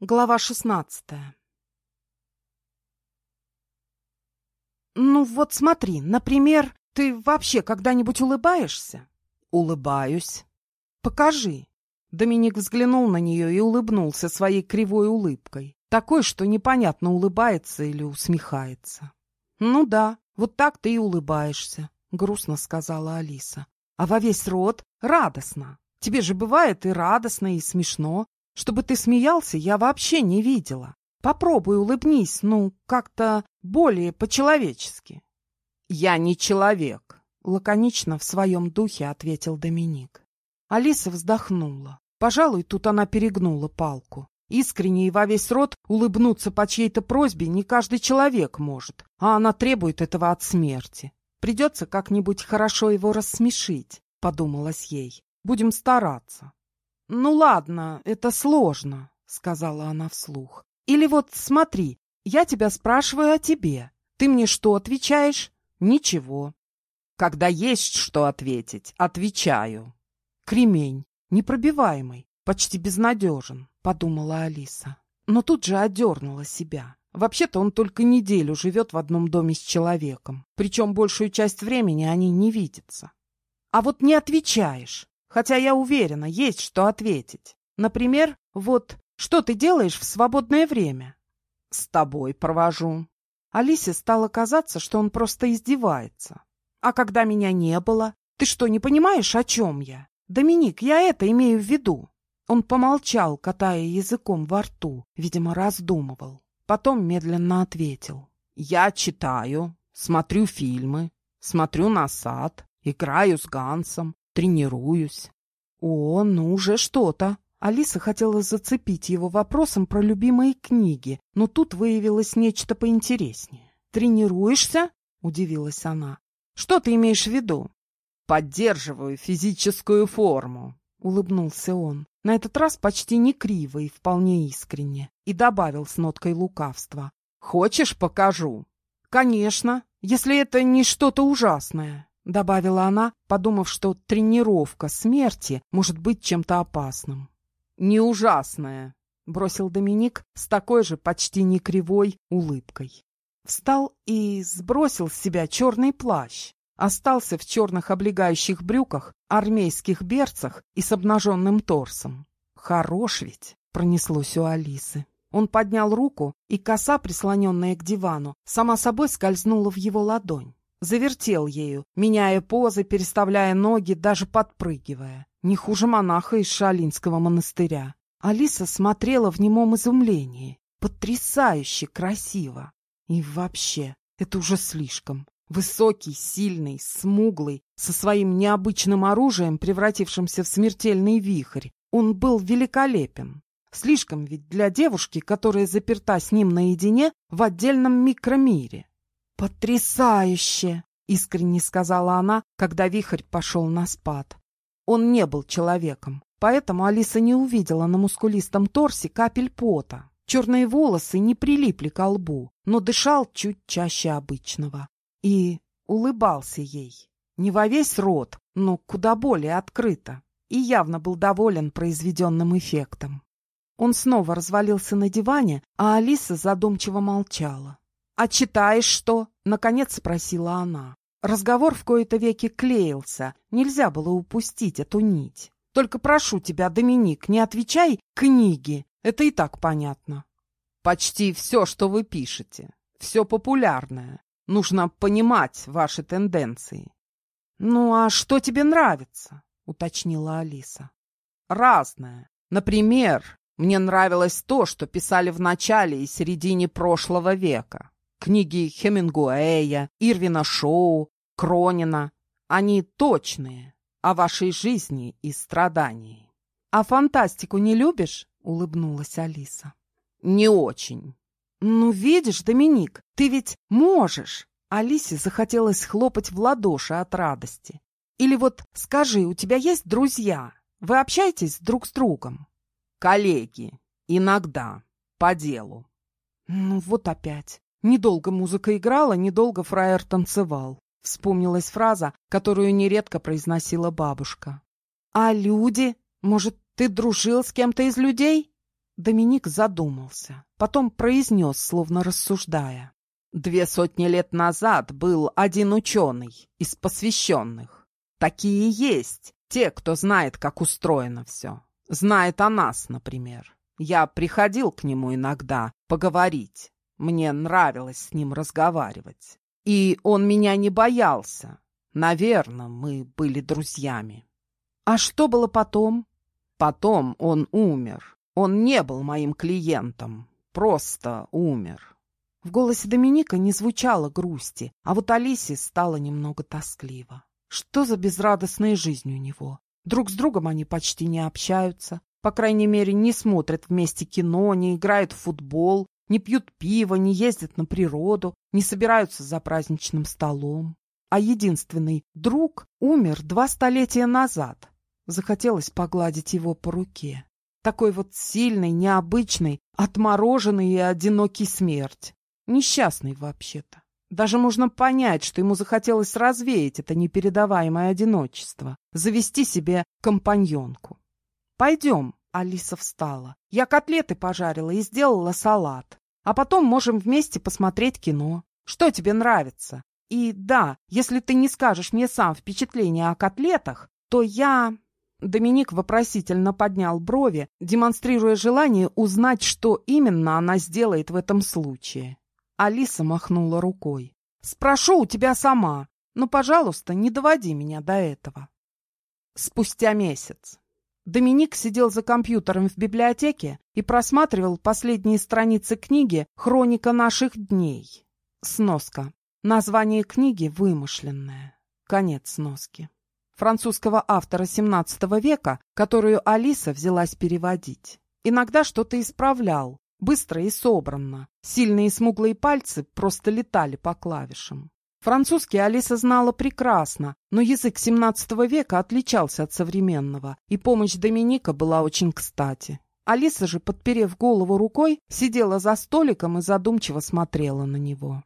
Глава шестнадцатая «Ну вот смотри, например, ты вообще когда-нибудь улыбаешься?» «Улыбаюсь». «Покажи». Доминик взглянул на нее и улыбнулся своей кривой улыбкой, такой, что непонятно, улыбается или усмехается. «Ну да, вот так ты и улыбаешься», — грустно сказала Алиса. «А во весь рот радостно. Тебе же бывает и радостно, и смешно. Чтобы ты смеялся, я вообще не видела. Попробуй улыбнись, ну, как-то более по-человечески. Я не человек, лаконично в своем духе ответил Доминик. Алиса вздохнула. Пожалуй, тут она перегнула палку. Искренне и во весь рот улыбнуться по чьей-то просьбе не каждый человек может, а она требует этого от смерти. Придется как-нибудь хорошо его рассмешить, подумалось ей. Будем стараться. «Ну ладно, это сложно», — сказала она вслух. «Или вот смотри, я тебя спрашиваю о тебе. Ты мне что отвечаешь? Ничего. Когда есть что ответить, отвечаю. Кремень, непробиваемый, почти безнадежен, подумала Алиса. Но тут же одернула себя. Вообще-то он только неделю живет в одном доме с человеком, причем большую часть времени они не видятся. А вот не отвечаешь. Хотя я уверена, есть что ответить. Например, вот, что ты делаешь в свободное время? С тобой провожу. Алисе стало казаться, что он просто издевается. А когда меня не было? Ты что, не понимаешь, о чем я? Доминик, я это имею в виду. Он помолчал, катая языком во рту, видимо, раздумывал. Потом медленно ответил. Я читаю, смотрю фильмы, смотрю на сад, играю с Гансом, тренируюсь. О, ну уже что-то. Алиса хотела зацепить его вопросом про любимые книги, но тут выявилось нечто поинтереснее. «Тренируешься?» — удивилась она. «Что ты имеешь в виду?» «Поддерживаю физическую форму», — улыбнулся он. На этот раз почти не криво и вполне искренне. И добавил с ноткой лукавства. «Хочешь, покажу?» «Конечно, если это не что-то ужасное» добавила она, подумав, что тренировка смерти может быть чем-то опасным. «Не ужасная», — бросил Доминик с такой же почти не кривой улыбкой. Встал и сбросил с себя черный плащ. Остался в черных облегающих брюках, армейских берцах и с обнаженным торсом. «Хорош ведь!» — пронеслось у Алисы. Он поднял руку, и коса, прислоненная к дивану, сама собой скользнула в его ладонь. Завертел ею, меняя позы, переставляя ноги, даже подпрыгивая. Не хуже монаха из Шалинского монастыря. Алиса смотрела в немом изумлении. Потрясающе красиво. И вообще, это уже слишком. Высокий, сильный, смуглый, со своим необычным оружием, превратившимся в смертельный вихрь, он был великолепен. Слишком ведь для девушки, которая заперта с ним наедине в отдельном микромире. «Потрясающе!» — искренне сказала она, когда вихрь пошел на спад. Он не был человеком, поэтому Алиса не увидела на мускулистом торсе капель пота. Черные волосы не прилипли к лбу, но дышал чуть чаще обычного. И улыбался ей. Не во весь рот, но куда более открыто. И явно был доволен произведенным эффектом. Он снова развалился на диване, а Алиса задумчиво молчала. «А читаешь что?» — наконец спросила она. Разговор в кои-то веки клеился, нельзя было упустить эту нить. «Только прошу тебя, Доминик, не отвечай книги, это и так понятно». «Почти все, что вы пишете, все популярное. Нужно понимать ваши тенденции». «Ну а что тебе нравится?» — уточнила Алиса. «Разное. Например, мне нравилось то, что писали в начале и середине прошлого века. Книги Хемингуэя, Ирвина Шоу, Кронина. Они точные о вашей жизни и страдании. — А фантастику не любишь? — улыбнулась Алиса. — Не очень. — Ну, видишь, Доминик, ты ведь можешь. Алисе захотелось хлопать в ладоши от радости. Или вот скажи, у тебя есть друзья? Вы общаетесь друг с другом? Коллеги. Иногда. По делу. Ну, вот опять. Недолго музыка играла, недолго фраер танцевал. Вспомнилась фраза, которую нередко произносила бабушка. «А люди? Может, ты дружил с кем-то из людей?» Доминик задумался, потом произнес, словно рассуждая. Две сотни лет назад был один ученый из посвященных. Такие есть, те, кто знает, как устроено все. Знает о нас, например. Я приходил к нему иногда поговорить. Мне нравилось с ним разговаривать. И он меня не боялся. Наверное, мы были друзьями. А что было потом? Потом он умер. Он не был моим клиентом. Просто умер. В голосе Доминика не звучало грусти, а вот Алисе стало немного тоскливо. Что за безрадостная жизнь у него? Друг с другом они почти не общаются, по крайней мере, не смотрят вместе кино, не играют в футбол, не пьют пиво, не ездят на природу, не собираются за праздничным столом. А единственный друг умер два столетия назад. Захотелось погладить его по руке. Такой вот сильный, необычный, отмороженный и одинокий смерть. Несчастный вообще-то. Даже можно понять, что ему захотелось развеять это непередаваемое одиночество, завести себе компаньонку. «Пойдем», — Алиса встала. «Я котлеты пожарила и сделала салат. А потом можем вместе посмотреть кино. Что тебе нравится? И да, если ты не скажешь мне сам впечатление о котлетах, то я...» Доминик вопросительно поднял брови, демонстрируя желание узнать, что именно она сделает в этом случае. Алиса махнула рукой. «Спрошу у тебя сама, но, пожалуйста, не доводи меня до этого». Спустя месяц. Доминик сидел за компьютером в библиотеке и просматривал последние страницы книги «Хроника наших дней». Сноска. Название книги вымышленное. Конец сноски. Французского автора XVII века, которую Алиса взялась переводить. Иногда что-то исправлял, Быстро и собранно. Сильные смуглые пальцы просто летали по клавишам. Французский Алиса знала прекрасно, но язык XVII века отличался от современного, и помощь Доминика была очень кстати. Алиса же, подперев голову рукой, сидела за столиком и задумчиво смотрела на него.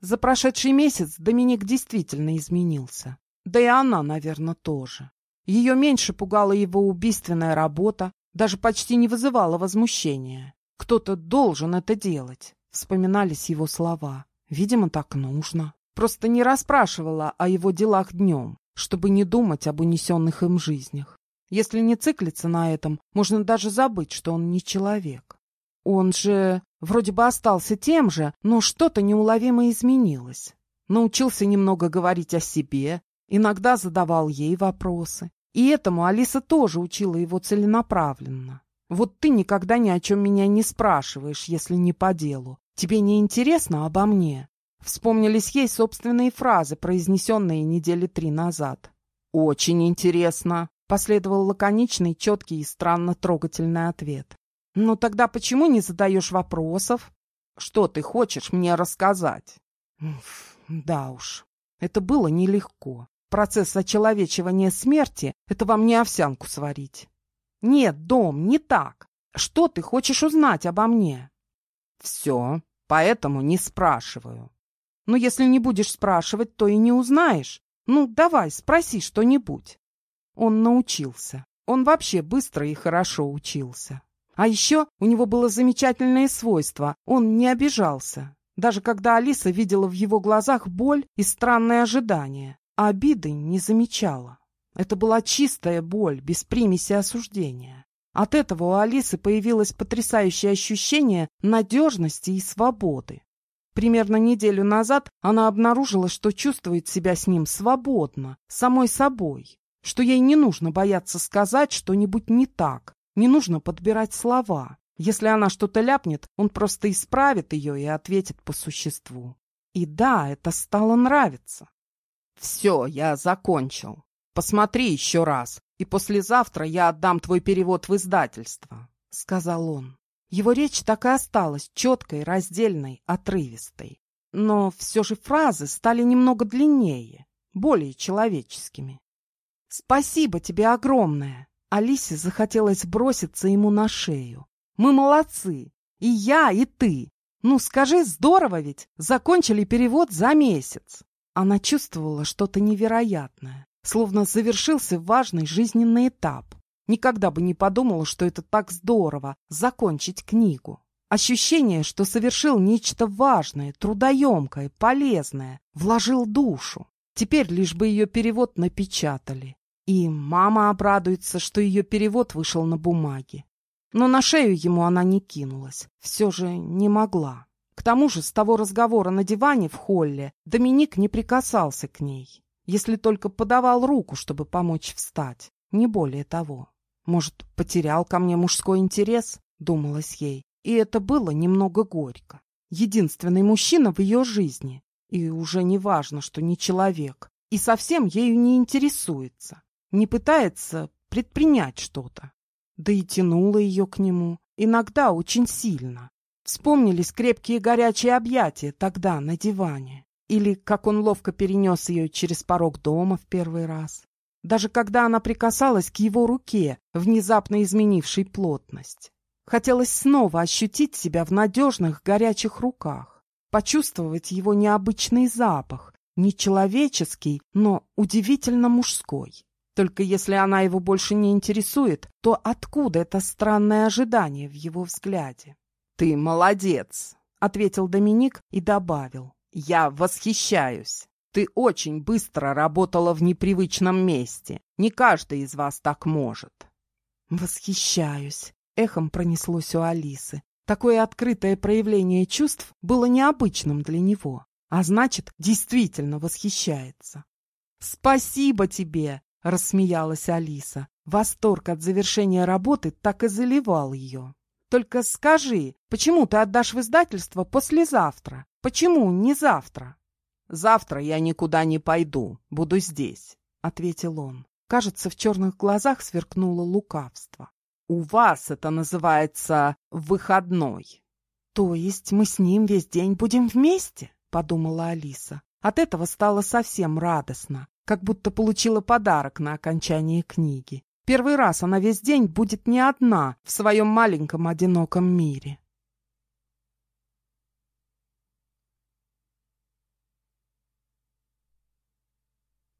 За прошедший месяц Доминик действительно изменился. Да и она, наверное, тоже. Ее меньше пугала его убийственная работа, даже почти не вызывала возмущения. Кто-то должен это делать. Вспоминались его слова. Видимо, так нужно. Просто не расспрашивала о его делах днем, чтобы не думать об унесенных им жизнях. Если не циклиться на этом, можно даже забыть, что он не человек. Он же вроде бы остался тем же, но что-то неуловимо изменилось. Научился немного говорить о себе, иногда задавал ей вопросы. И этому Алиса тоже учила его целенаправленно. Вот ты никогда ни о чем меня не спрашиваешь, если не по делу. Тебе не интересно обо мне?» Вспомнились ей собственные фразы, произнесенные недели три назад. «Очень интересно», — последовал лаконичный, четкий и странно трогательный ответ. «Ну тогда почему не задаешь вопросов? Что ты хочешь мне рассказать?» «Да уж, это было нелегко. Процесс очеловечивания смерти — это вам не овсянку сварить. «Нет, Дом, не так. Что ты хочешь узнать обо мне?» «Все, поэтому не спрашиваю». «Но если не будешь спрашивать, то и не узнаешь. Ну, давай, спроси что-нибудь». Он научился. Он вообще быстро и хорошо учился. А еще у него было замечательное свойство. Он не обижался. Даже когда Алиса видела в его глазах боль и странное ожидание, а обиды не замечала. Это была чистая боль, без примеси осуждения. От этого у Алисы появилось потрясающее ощущение надежности и свободы. Примерно неделю назад она обнаружила, что чувствует себя с ним свободно, самой собой, что ей не нужно бояться сказать что-нибудь не так, не нужно подбирать слова. Если она что-то ляпнет, он просто исправит ее и ответит по существу. И да, это стало нравиться. «Все, я закончил», Посмотри еще раз, и послезавтра я отдам твой перевод в издательство», — сказал он. Его речь так и осталась четкой, раздельной, отрывистой. Но все же фразы стали немного длиннее, более человеческими. «Спасибо тебе огромное!» Алисе захотелось броситься ему на шею. «Мы молодцы! И я, и ты! Ну, скажи, здорово ведь! Закончили перевод за месяц!» Она чувствовала что-то невероятное словно завершился важный жизненный этап. Никогда бы не подумала, что это так здорово — закончить книгу. Ощущение, что совершил нечто важное, трудоемкое, полезное, вложил душу. Теперь лишь бы ее перевод напечатали. И мама обрадуется, что ее перевод вышел на бумаге. Но на шею ему она не кинулась, все же не могла. К тому же с того разговора на диване в холле Доминик не прикасался к ней, если только подавал руку, чтобы помочь встать, не более того. Может, потерял ко мне мужской интерес, думалось ей, и это было немного горько. Единственный мужчина в ее жизни, и уже не важно, что не человек, и совсем ею не интересуется, не пытается предпринять что-то. Да и тянуло ее к нему, иногда очень сильно. Вспомнились крепкие горячие объятия тогда на диване. Или как он ловко перенес ее через порог дома в первый раз. Даже когда она прикасалась к его руке, внезапно изменившей плотность. Хотелось снова ощутить себя в надежных горячих руках, почувствовать его необычный запах, нечеловеческий, но удивительно мужской. Только если она его больше не интересует, то откуда это странное ожидание в его взгляде? «Ты молодец!» — ответил Доминик и добавил. «Я восхищаюсь. Ты очень быстро работала в непривычном месте. Не каждый из вас так может». «Восхищаюсь!» — эхом пронеслось у Алисы. Такое открытое проявление чувств было необычным для него, а значит, действительно восхищается. «Спасибо тебе!» — рассмеялась Алиса. Восторг от завершения работы так и заливал ее. «Только скажи, почему ты отдашь в издательство послезавтра? Почему не завтра?» «Завтра я никуда не пойду, буду здесь», — ответил он. Кажется, в черных глазах сверкнуло лукавство. У вас это называется выходной. То есть мы с ним весь день будем вместе? Подумала Алиса. От этого стало совсем радостно, как будто получила подарок на окончании книги. Первый раз она весь день будет не одна в своем маленьком одиноком мире.